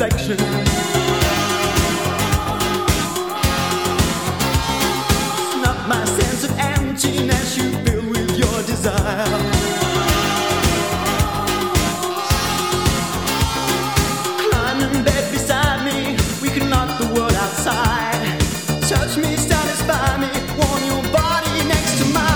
section. It's not my sense of emptiness you fill with your desire. Touch me, satisfy me, warm your body next to mine.